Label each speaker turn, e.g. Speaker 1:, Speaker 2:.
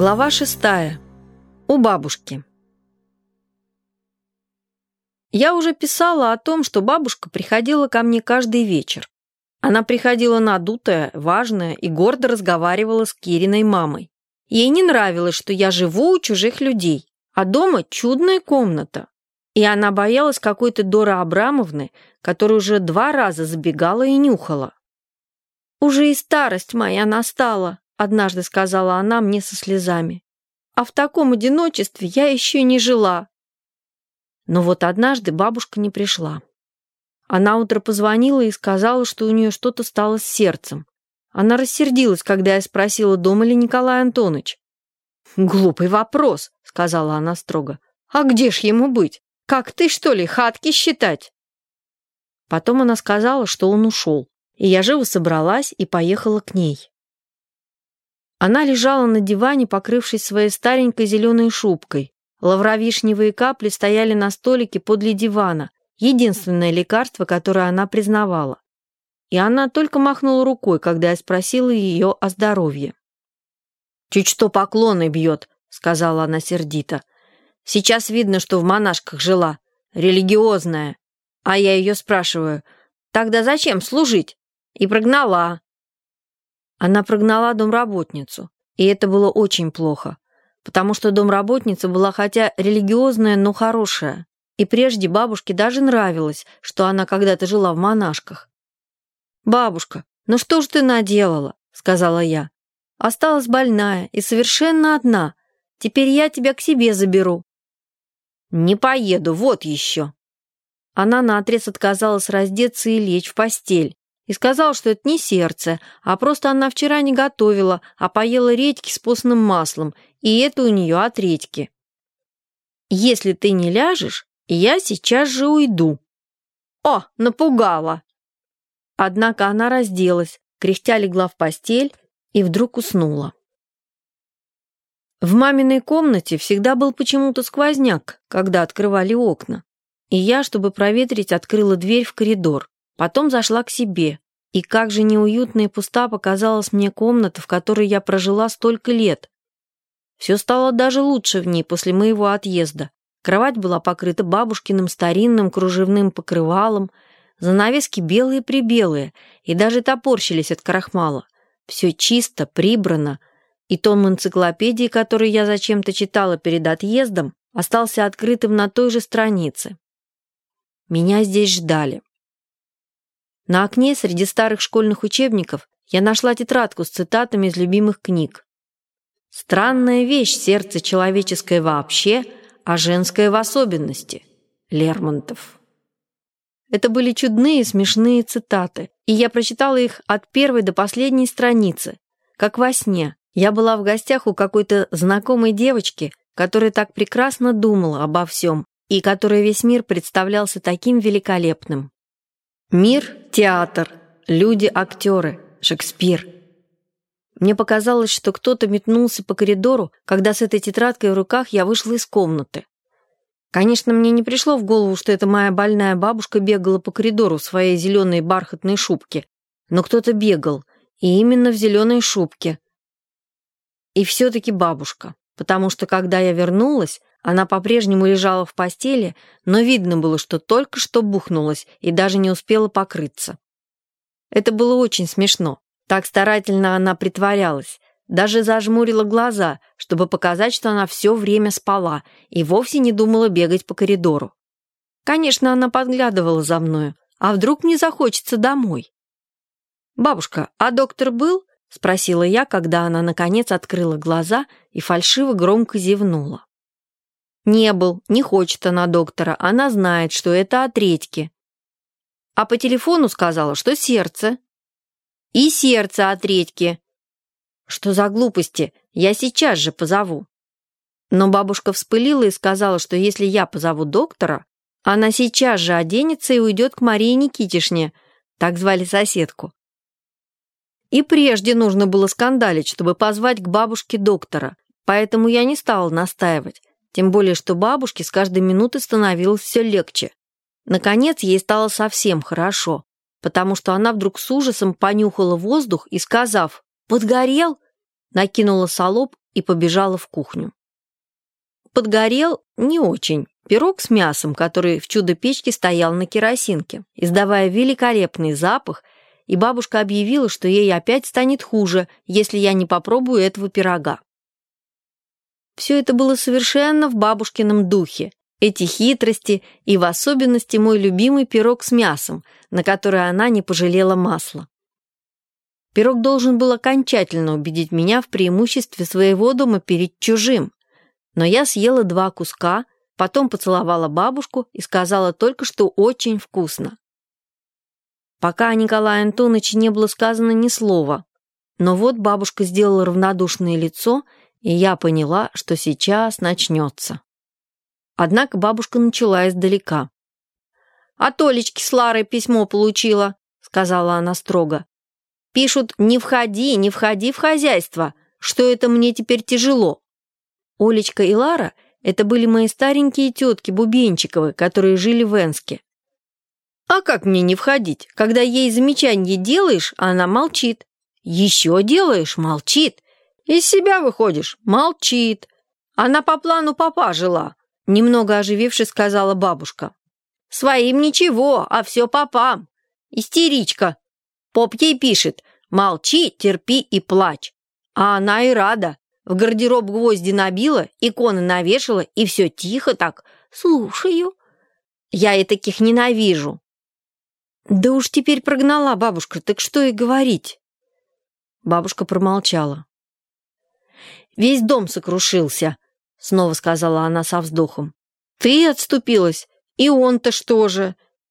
Speaker 1: Глава шестая. У бабушки. Я уже писала о том, что бабушка приходила ко мне каждый вечер. Она приходила надутая, важная и гордо разговаривала с Кириной мамой. Ей не нравилось, что я живу у чужих людей, а дома чудная комната. И она боялась какой-то Доры Абрамовны, которая уже два раза забегала и нюхала. «Уже и старость моя настала», однажды сказала она мне со слезами. А в таком одиночестве я еще не жила. Но вот однажды бабушка не пришла. Она утро позвонила и сказала, что у нее что-то стало с сердцем. Она рассердилась, когда я спросила, дома ли Николай Антонович. «Глупый вопрос», — сказала она строго. «А где ж ему быть? Как ты, что ли, хатки считать?» Потом она сказала, что он ушел, и я живо собралась и поехала к ней. Она лежала на диване, покрывшись своей старенькой зеленой шубкой. Лавровишневые капли стояли на столике подле дивана, единственное лекарство, которое она признавала. И она только махнула рукой, когда я спросила ее о здоровье. «Чуть что поклоны бьет», — сказала она сердито. «Сейчас видно, что в монашках жила, религиозная. А я ее спрашиваю, тогда зачем служить? И прогнала. Она прогнала домработницу, и это было очень плохо, потому что домработница была хотя религиозная, но хорошая, и прежде бабушке даже нравилось, что она когда-то жила в монашках. «Бабушка, ну что ж ты наделала?» — сказала я. «Осталась больная и совершенно одна. Теперь я тебя к себе заберу». «Не поеду, вот еще». Она наотрез отказалась раздеться и лечь в постель, и сказал, что это не сердце, а просто она вчера не готовила, а поела редьки с постным маслом, и это у нее от редьки. «Если ты не ляжешь, я сейчас же уйду». «О, напугала!» Однако она разделась, кряхтя легла в постель и вдруг уснула. В маминой комнате всегда был почему-то сквозняк, когда открывали окна. И я, чтобы проветрить, открыла дверь в коридор. Потом зашла к себе. И как же неуютно и пуста показалась мне комната, в которой я прожила столько лет. Все стало даже лучше в ней после моего отъезда. Кровать была покрыта бабушкиным старинным кружевным покрывалом, занавески белые-прибелые и даже топорщились от крахмала. Все чисто, прибрано, и том энциклопедии, который я зачем-то читала перед отъездом, остался открытым на той же странице. Меня здесь ждали. На окне среди старых школьных учебников я нашла тетрадку с цитатами из любимых книг. «Странная вещь сердце человеческое вообще, а женское в особенности» Лермонтов. Это были чудные, смешные цитаты, и я прочитала их от первой до последней страницы, как во сне. Я была в гостях у какой-то знакомой девочки, которая так прекрасно думала обо всем, и которой весь мир представлялся таким великолепным. Мир — театр, люди — актеры, Шекспир. Мне показалось, что кто-то метнулся по коридору, когда с этой тетрадкой в руках я вышла из комнаты. Конечно, мне не пришло в голову, что это моя больная бабушка бегала по коридору в своей зеленой бархатной шубке, но кто-то бегал, и именно в зеленой шубке. И все-таки бабушка, потому что, когда я вернулась, она по-прежнему лежала в постели, но видно было, что только что бухнулась и даже не успела покрыться. Это было очень смешно. Так старательно она притворялась. Даже зажмурила глаза, чтобы показать, что она все время спала и вовсе не думала бегать по коридору. Конечно, она подглядывала за мною. А вдруг мне захочется домой? «Бабушка, а доктор был?» — спросила я, когда она, наконец, открыла глаза и фальшиво громко зевнула. Не был, не хочет она доктора, она знает, что это от редьки. А по телефону сказала, что сердце. И сердце от редьки. Что за глупости, я сейчас же позову. Но бабушка вспылила и сказала, что если я позову доктора, она сейчас же оденется и уйдет к Марии Никитишне, так звали соседку. И прежде нужно было скандалить, чтобы позвать к бабушке доктора, поэтому я не стала настаивать. Тем более, что бабушке с каждой минутой становилось все легче. Наконец, ей стало совсем хорошо, потому что она вдруг с ужасом понюхала воздух и, сказав «Подгорел?», накинула солоб и побежала в кухню. Подгорел не очень. Пирог с мясом, который в чудо-печке стоял на керосинке, издавая великолепный запах, и бабушка объявила, что ей опять станет хуже, если я не попробую этого пирога. Все это было совершенно в бабушкином духе. Эти хитрости и в особенности мой любимый пирог с мясом, на который она не пожалела масла. Пирог должен был окончательно убедить меня в преимуществе своего дома перед чужим. Но я съела два куска, потом поцеловала бабушку и сказала только, что очень вкусно. Пока о Николае Антоновиче не было сказано ни слова. Но вот бабушка сделала равнодушное лицо, и я поняла, что сейчас начнется. Однако бабушка начала издалека. «От Олечки с Ларой письмо получила», — сказала она строго. «Пишут, не входи, не входи в хозяйство, что это мне теперь тяжело». Олечка и Лара — это были мои старенькие тетки Бубенчиковы, которые жили в Энске. А как мне не входить, когда ей замечание делаешь, а она молчит? Еще делаешь, молчит. Из себя выходишь, молчит. Она по плану папа жила, немного оживившись, сказала бабушка. Своим ничего, а все папам. Истеричка. Поп ей пишет, молчи, терпи и плачь. А она и рада. В гардероб гвозди набила, иконы навешала, и все тихо так. Слушаю. Я и таких ненавижу. «Да уж теперь прогнала бабушка, так что и говорить?» Бабушка промолчала. «Весь дом сокрушился», — снова сказала она со вздохом. «Ты отступилась, и он-то что же?